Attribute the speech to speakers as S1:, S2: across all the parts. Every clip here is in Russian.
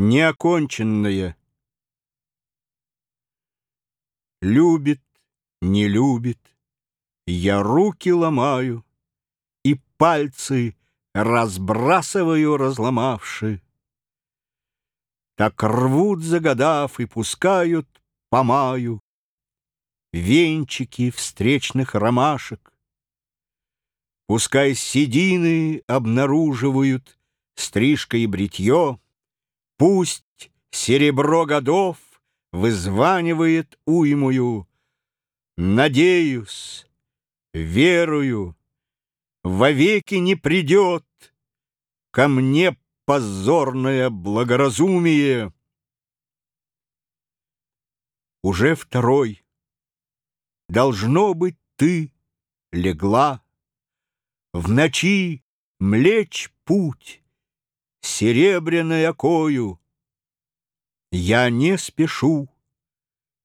S1: Неоконченное. Любит, не любит, я руки ломаю И пальцы разбрасываю, разломавши. Так рвут, загадав, и пускают по маю Венчики встречных ромашек. Пускай седины обнаруживают Стрижка и бритье, Пусть серебро годов вызванивает уймую. Надеюсь, верую, вовеки не придет ко мне позорное благоразумие. Уже второй. Должно быть, ты легла в ночи млечь путь серебряной окою. Я не спешу,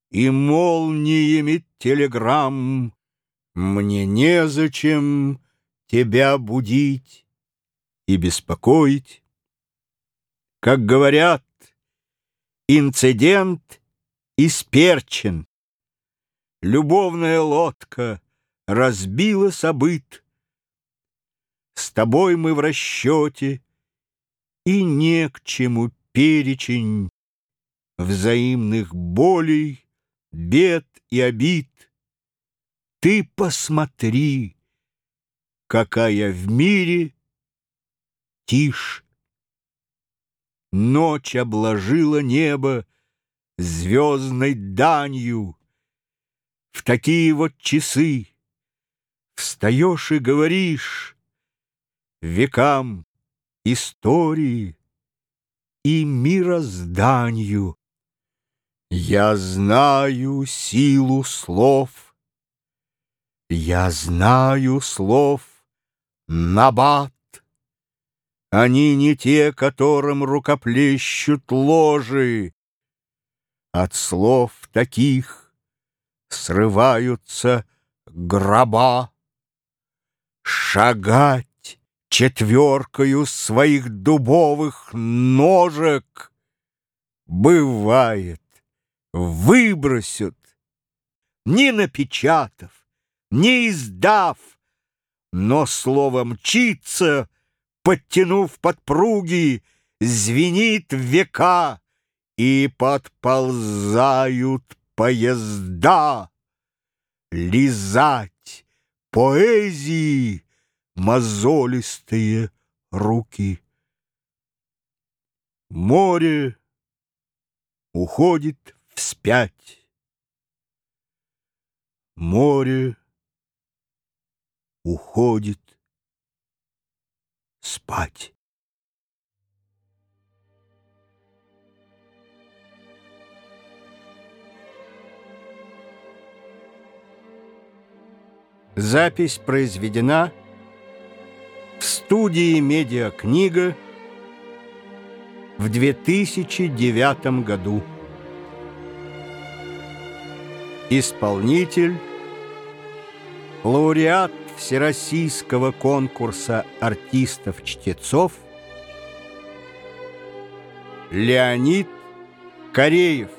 S1: и молниями телеграмм Мне незачем тебя будить и беспокоить. Как говорят, инцидент исперчен. Любовная лодка разбила событ. С тобой мы в расчете — и не к чему перечень взаимных болей, бед и обид. Ты посмотри, какая в мире тишь. Ночь обложила небо звездной данью. В такие вот часы встаешь и говоришь векам истории и мирозданию. Я знаю силу слов, я знаю слов набат. Они не те, которым рукоплещут ложи. От слов таких срываются гроба. Шагать четверкою своих дубовых ножек. Бывает, выбросят, не напечатав, не издав, но слово мчится, подтянув подпруги, звенит века, и подползают поезда. Лизать поэзии мозолистые руки. Море уходит вспять. Море уходит спать. Запись произведена студии «Медиакнига» в 2009 году. Исполнитель, лауреат Всероссийского конкурса артистов-чтецов Леонид Кореев.